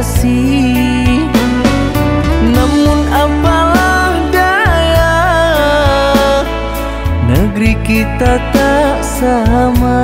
kasih. Namun apalah daya Negeri kita tak sama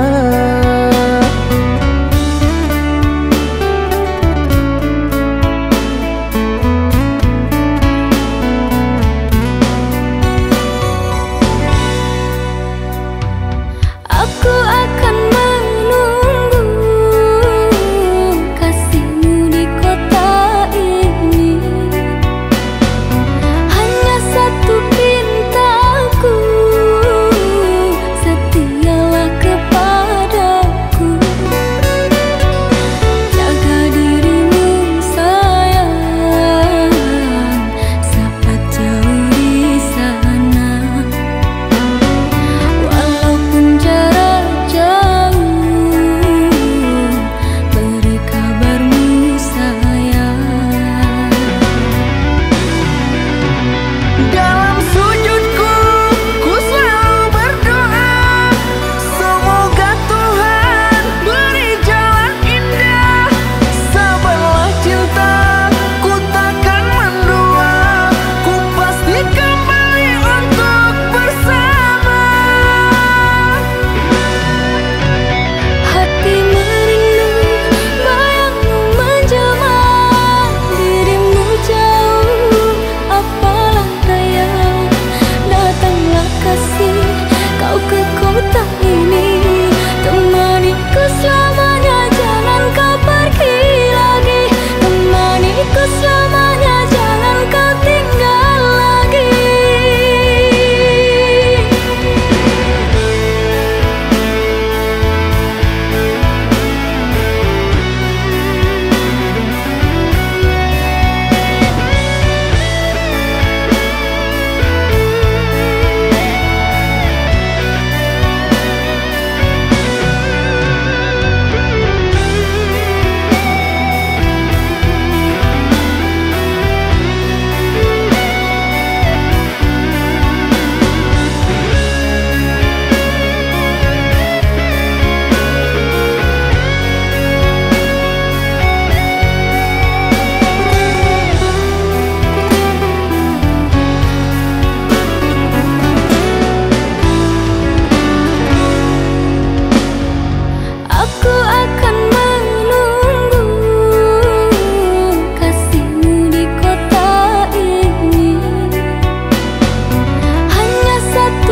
set